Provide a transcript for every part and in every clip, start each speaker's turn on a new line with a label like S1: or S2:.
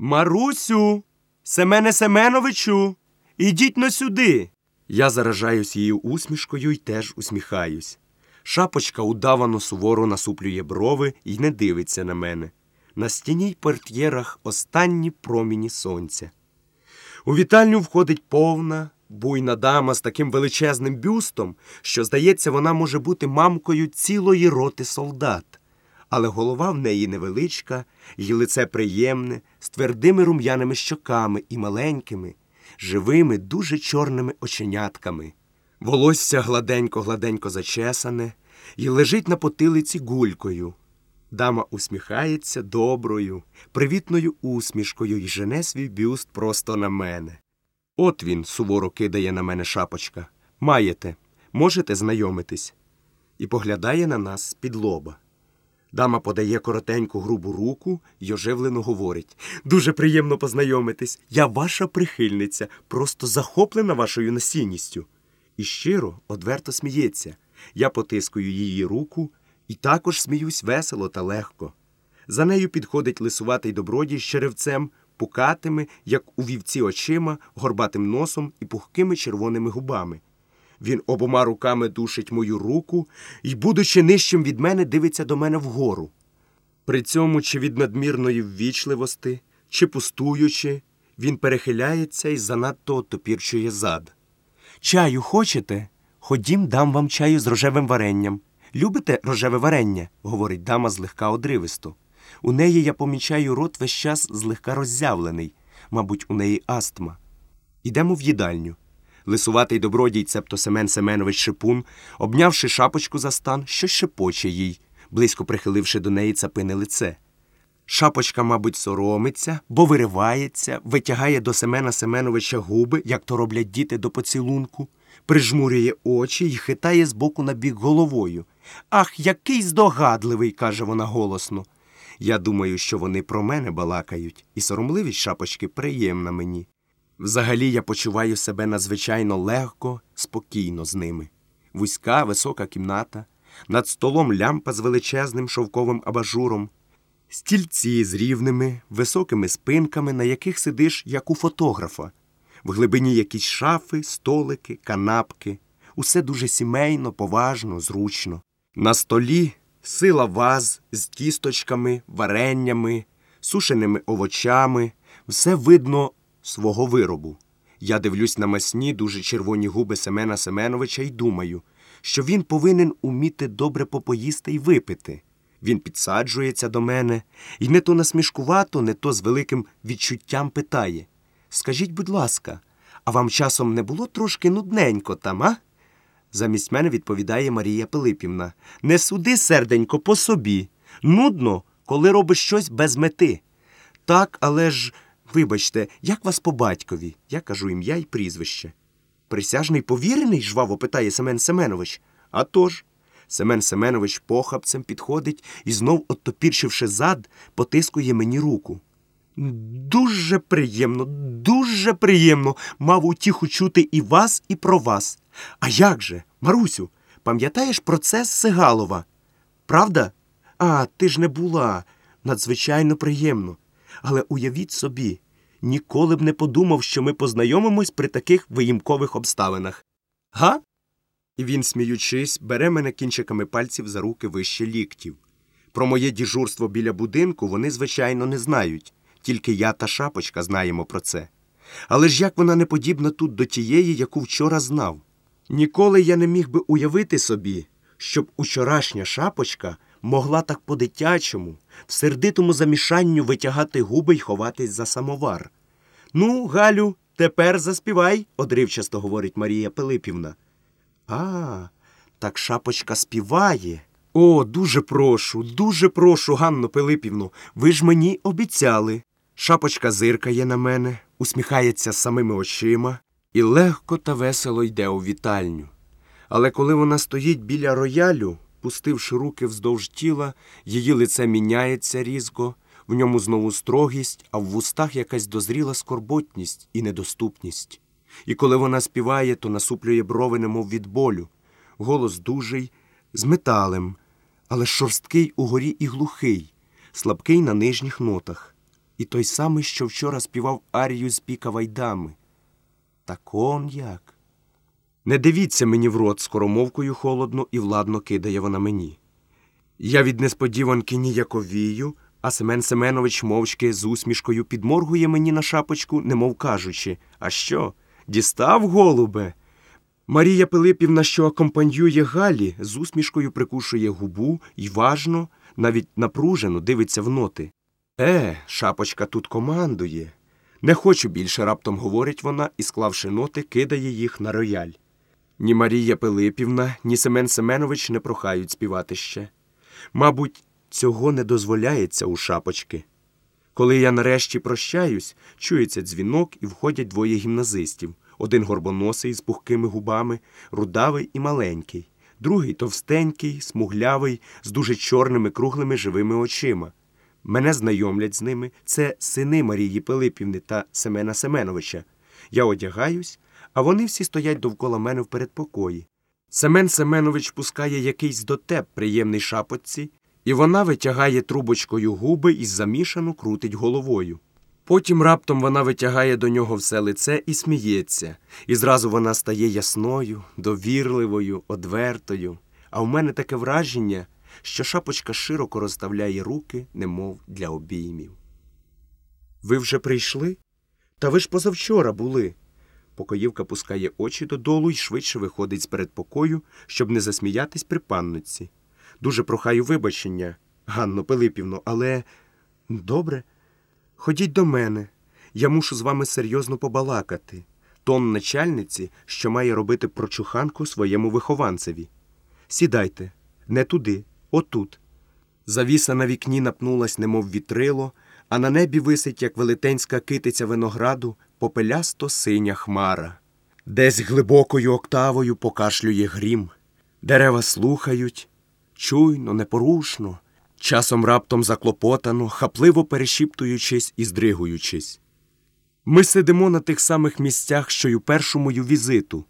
S1: Марусю, Семене Семеновичу, ідіть но сюди. Я заражаюсь її усмішкою і теж усміхаюсь. Шапочка удавано суворо насуплює брови і не дивиться на мене. На стіні й портьєрах останні проміні сонця. У вітальню входить повна, буйна дама з таким величезним бюстом, що, здається, вона може бути мамкою цілої роти солдат. Але голова в неї невеличка, її лице приємне, з твердими рум'яними щоками і маленькими, живими, дуже чорними оченятками. Волосся гладенько-гладенько зачесане і лежить на потилиці гулькою. Дама усміхається доброю, привітною усмішкою і жене свій бюст просто на мене. От він суворо кидає на мене шапочка. Маєте, можете знайомитись. І поглядає на нас з-під лоба. Дама подає коротеньку грубу руку й оживлено говорить Дуже приємно познайомитись. Я ваша прихильниця, просто захоплена вашою насінністю. І щиро, одверто сміється. Я потискую її руку і також сміюсь весело та легко. За нею підходить лисуватий добродій з черевцем, пукатими, як у вівці очима, горбатим носом і пухкими червоними губами. Він обома руками душить мою руку і, будучи нижчим від мене, дивиться до мене вгору. При цьому, чи від надмірної ввічливости, чи пустуючи, він перехиляється і занадто отопірчує зад. Чаю хочете? Ходім, дам вам чаю з рожевим варенням. Любите рожеве варення? говорить дама злегка одривисто. У неї я помічаю рот весь час злегка роззявлений, мабуть, у неї астма. Ідемо в їдальню. Лисуватий добродій, цебто Семен Семенович Шипун, обнявши шапочку за стан, щось шепоче їй, близько прихиливши до неї цапине лице. Шапочка, мабуть, соромиться, бо виривається, витягає до Семена Семеновича губи, як то роблять діти до поцілунку, прижмурює очі і хитає з боку на бік головою. Ах, який здогадливий, каже вона голосно. Я думаю, що вони про мене балакають, і соромливість шапочки приємна мені. Взагалі я почуваю себе надзвичайно легко, спокійно з ними. Вузька, висока кімната, над столом лямпа з величезним шовковим абажуром, стільці з рівними, високими спинками, на яких сидиш, як у фотографа, в глибині якісь шафи, столики, канапки. Усе дуже сімейно, поважно, зручно. На столі сила ваз з тісточками, вареннями, сушеними овочами, все видно свого виробу. Я дивлюсь на масні, дуже червоні губи Семена Семеновича і думаю, що він повинен уміти добре попоїсти і випити. Він підсаджується до мене і не то насмішкувато, не то з великим відчуттям питає Скажіть, будь ласка, а вам часом не було трошки нудненько там, а? Замість мене відповідає Марія Пилипівна. Не суди, серденько, по собі. Нудно, коли робиш щось без мети. Так, але ж. Вибачте, як вас по батькові? Я кажу ім'я і прізвище. Присяжний повірений? жваво питає Семен Семенович. «А тож». Семен Семенович похапцем підходить і знов, оттопіршивши зад, потискує мені руку. Дуже приємно, дуже приємно мав утіху чути і вас, і про вас. А як же, Марусю, пам'ятаєш процес Сигалова? Правда? А, ти ж не була. Надзвичайно приємно. Але уявіть собі, ніколи б не подумав, що ми познайомимось при таких виїмкових обставинах. Га? І він, сміючись, бере мене кінчиками пальців за руки вище ліктів. Про моє діжурство біля будинку вони, звичайно, не знають, тільки я та шапочка знаємо про це. Але ж як вона не подібна тут до тієї, яку вчора знав. Ніколи я не міг би уявити собі, щоб учорашня шапочка могла так по-дитячому, в сердитому замішанню витягати губи й ховатись за самовар. Ну, Галю, тепер заспівай, одривчасто говорить Марія Пилипівна. А, так шапочка співає. О, дуже прошу, дуже прошу, Ганно Пилипівну, ви ж мені обіцяли. Шапочка зиркає на мене, усміхається самими очима і легко та весело йде у вітальню. Але коли вона стоїть біля роялю, пустивши руки вздовж тіла, її лице міняється різко, в ньому знову строгість, а в вустах якась дозріла скорботність і недоступність. І коли вона співає, то насуплює брови, немов від болю. Голос дужий, з металем, але шорсткий угорі і глухий, слабкий на нижніх нотах. і той самий, що вчора співав арію з піка вайдами. Так он як. Не дивіться мені в рот скоромовкою холодно і владно кидає вона мені. Я від несподіванки ніяковію, а Семен Семенович мовчки з усмішкою підморгує мені на шапочку, немов кажучи, а що? Дістав, голубе? Марія Пилипівна, що акомпанює Галі, з усмішкою прикушує губу і важно, навіть напружено дивиться в ноти. Е, шапочка тут командує. Не хочу більше, раптом говорить вона і, склавши ноти, кидає їх на рояль. Ні Марія Пилипівна, ні Семен Семенович не прохають співати ще. Мабуть, цього не дозволяється у шапочки. Коли я нарешті прощаюсь, чується дзвінок і входять двоє гімназистів один горбоносий з пухкими губами, рудавий і маленький, другий товстенький, смуглявий, з дуже чорними круглими живими очима. Мене знайомлять з ними це сини Марії Пилипівни та Семена Семеновича. Я одягаюсь, а вони всі стоять довкола мене в передпокої. Семен Семенович пускає якийсь дотеп приємний шапочці, і вона витягає трубочкою губи і замішану крутить головою. Потім раптом вона витягає до нього все лице і сміється, і зразу вона стає ясною, довірливою, одвертою. А в мене таке враження, що шапочка широко розставляє руки, немов для обіймів. Ви вже прийшли? Та ви ж позавчора були. Покоївка пускає очі додолу і швидше виходить з передпокою, щоб не засміятись при панноці. Дуже прохаю вибачення, Ганно Пилипівно, але добре. Ходіть до мене. Я мушу з вами серйозно побалакати. Тон начальниці, що має робити прочуханку своєму вихованцеві. Сідайте, не туди, отут. Завіса на вікні напнулась, немов вітрило, а на небі висить, як велетенська китиця винограду, попелясто синя хмара. Десь глибокою октавою покашлює грім. Дерева слухають, чуйно, непорушно, часом раптом заклопотано, хапливо перешіптуючись і здригуючись. Ми сидимо на тих самих місцях, що й у першу мою візиту,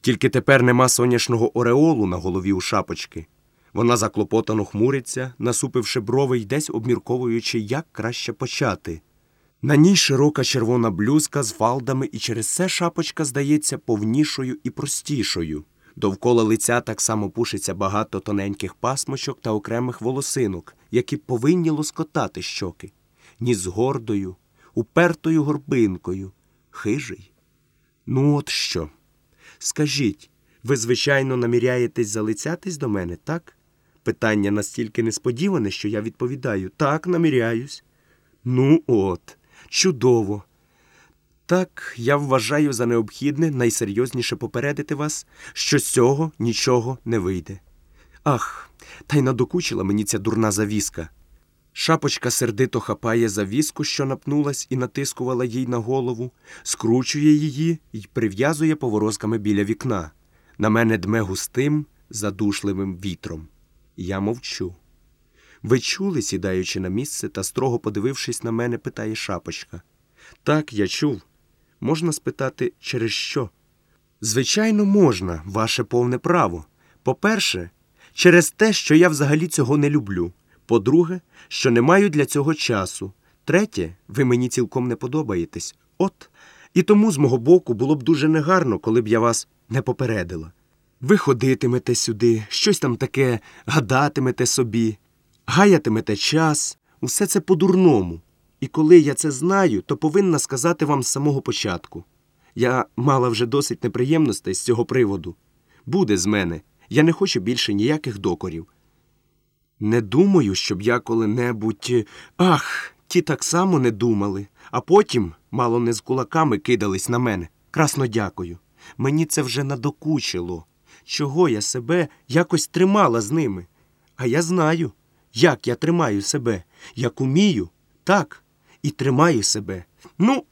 S1: тільки тепер нема сонячного ореолу на голові у шапочки. Вона заклопотано хмуриться, насупивши брови й десь обмірковуючи, як краще почати. На ній широка червона блюзка з фалдами, і через це шапочка здається повнішою і простішою. Довкола лиця так само пушиться багато тоненьких пасмочок та окремих волосинок, які повинні лоскотати щоки, ніс з гордою, упертою горбинкою, хижий. Ну, от що? Скажіть, ви, звичайно, наміряєтесь залицятись до мене, так? Питання настільки несподіване, що я відповідаю так, наміряюсь. Ну, от, чудово. Так, я вважаю за необхідне найсерйозніше попередити вас, що з цього нічого не вийде. Ах, та й надокучила мені ця дурна завіска. Шапочка сердито хапає завіску, що напнулась і натискувала їй на голову, скручує її і прив'язує поворозками біля вікна. На мене дме густим, задушливим вітром. Я мовчу. Ви чули, сідаючи на місце та строго подивившись на мене, питає шапочка. Так, я чув. Можна спитати, через що? Звичайно, можна, ваше повне право. По-перше, через те, що я взагалі цього не люблю. По-друге, що не маю для цього часу. Третє, ви мені цілком не подобаєтесь. От. І тому з мого боку було б дуже негарно, коли б я вас не попередила. Ви ходитимете сюди, щось там таке гадатимете собі, гаятимете час, усе це по-дурному. І коли я це знаю, то повинна сказати вам з самого початку. Я мала вже досить неприємностей з цього приводу. Буде з мене. Я не хочу більше ніяких докорів. Не думаю, щоб я коли-небудь. Ах, ті так само не думали, а потім, мало не з кулаками кидались на мене. Красно дякую. Мені це вже надокучило. Чого я себе якось тримала з ними? А я знаю, як я тримаю себе, як умію, так і тримаю себе. Ну,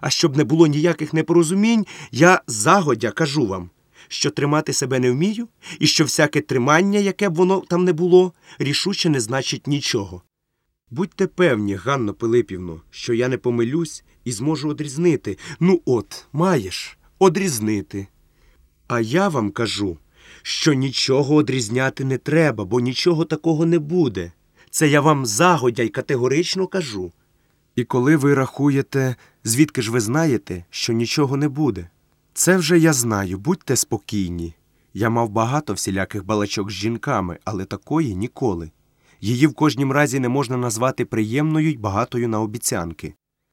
S1: а щоб не було ніяких непорозумінь, я загодя кажу вам, що тримати себе не вмію, і що всяке тримання, яке б воно там не було, рішуче не значить нічого. Будьте певні, Ганно Пилипівно, що я не помилюсь і зможу одрізнити. Ну, от, маєш, одрізнити. А я вам кажу, що нічого одрізняти не треба, бо нічого такого не буде. Це я вам загодя й категорично кажу. І коли ви рахуєте, звідки ж ви знаєте, що нічого не буде? Це вже я знаю, будьте спокійні. Я мав багато всіляких балачок з жінками, але такої ніколи. Її в кожнім разі не можна назвати приємною й багатою на обіцянки.